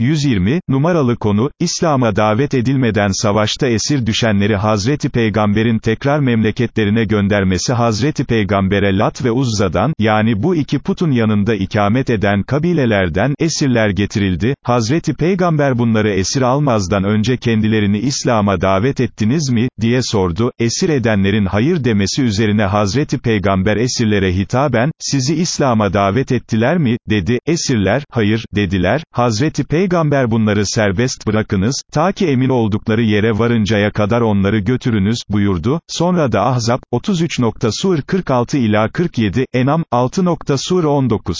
120, numaralı konu, İslam'a davet edilmeden savaşta esir düşenleri Hazreti Peygamber'in tekrar memleketlerine göndermesi Hazreti Peygamber'e Lat ve Uzza'dan, yani bu iki putun yanında ikamet eden kabilelerden, esirler getirildi, Hazreti Peygamber bunları esir almazdan önce kendilerini İslam'a davet ettiniz mi, diye sordu, esir edenlerin hayır demesi üzerine Hazreti Peygamber esirlere hitaben, sizi İslam'a davet ettiler mi, dedi, esirler, hayır, dediler, Hazreti Peygamber bunları serbest bırakınız, ta ki emin oldukları yere varıncaya kadar onları götürünüz, buyurdu, sonra da Ahzab, 33. Sur 46 ila 47, Enam, 6. Sur 19.